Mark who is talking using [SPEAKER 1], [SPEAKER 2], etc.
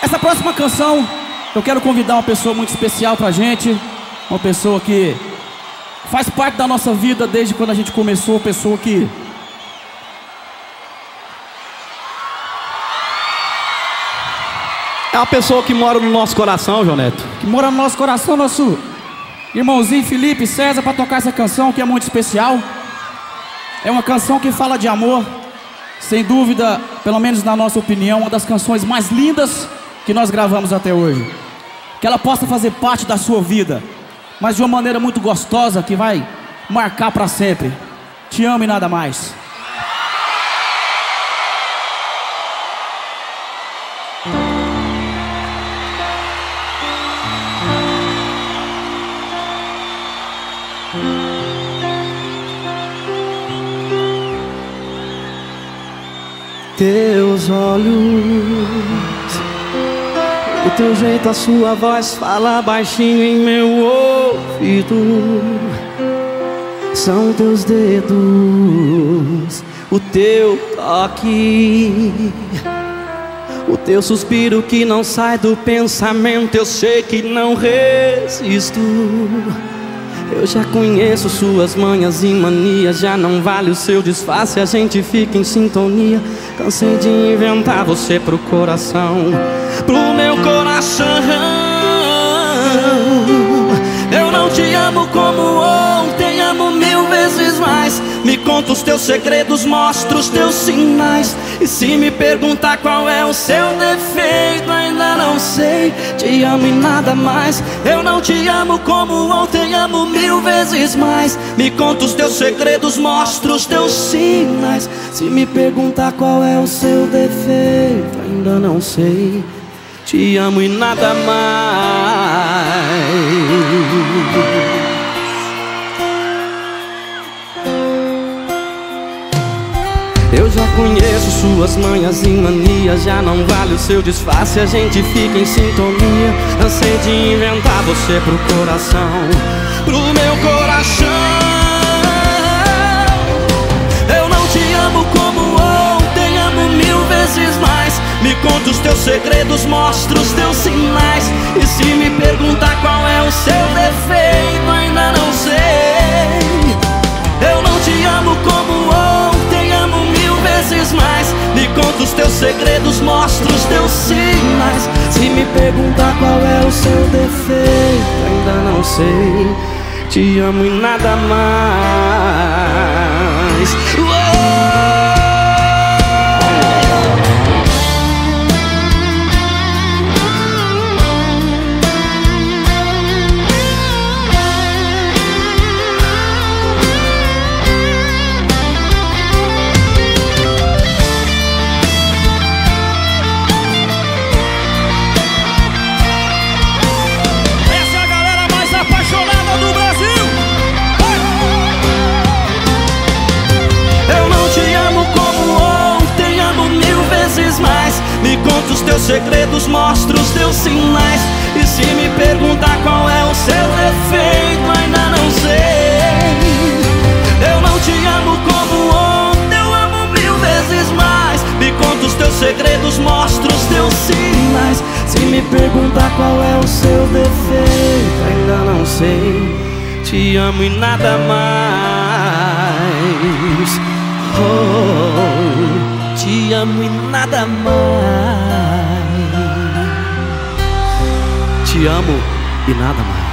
[SPEAKER 1] Essa próxima canção, eu quero convidar uma pessoa muito especial pra gente. Uma pessoa que faz parte da nossa vida desde quando a gente começou. Uma pessoa que.
[SPEAKER 2] É uma pessoa que mora no nosso coração, João Neto.
[SPEAKER 1] Que mora no nosso coração, nosso irmãozinho Felipe César, pra tocar essa canção que é muito especial. É uma canção que fala de amor. Sem dúvida, pelo menos na nossa opinião, uma das canções mais lindas que nós gravamos até hoje. Que ela possa fazer parte da sua vida, mas de uma maneira muito gostosa que vai marcar para sempre. Te amo e nada mais.
[SPEAKER 2] Teus olhos o teu jeito, a sua voz fala baixinho em meu ouvido. São teus dedos, o teu toque, o teu suspiro que não sai do pensamento. Eu sei que não resisto. Eu já conheço suas manhas e manias, já não vale o seu disfarce, a gente fica em sintonia. Cansei de inventar você pro coração, pro meu coração. Eu não te amo como Me conta os teus segredos, mostra os teus sinais. E se me perguntar qual é o seu defeito, ainda não sei. Te amo e nada mais. Eu não te amo como ontem, amo mil vezes mais. Me conta os teus segredos, mostra os teus sinais. Se me perguntar qual é o seu defeito, ainda não sei. Te amo e nada mais. Conheço suas manhas e manias Já não vale o seu disfarce, a gente fica em sintonia Cansei de inventar você pro coração Pro meu coração. Eu não te amo como ontem, amo mil vezes mais. Me conta os teus segredos, mostra os teus sinais. E se me perguntar qual é o seu defeito, teus segredos, mostra os teus sinais. Se me perguntar qual é o seu defeito, ainda não sei. Te amo e nada mais teus segredos, mostra os teus sinais. E se me perguntar qual é o seu defeito, ainda não sei. Eu não te amo como ontem, eu amo mil vezes mais. Me conta os teus segredos, mostra os teus sinais. Se me perguntar qual é o seu defeito, ainda não sei. Te amo e nada mais. Te amo e nada mais.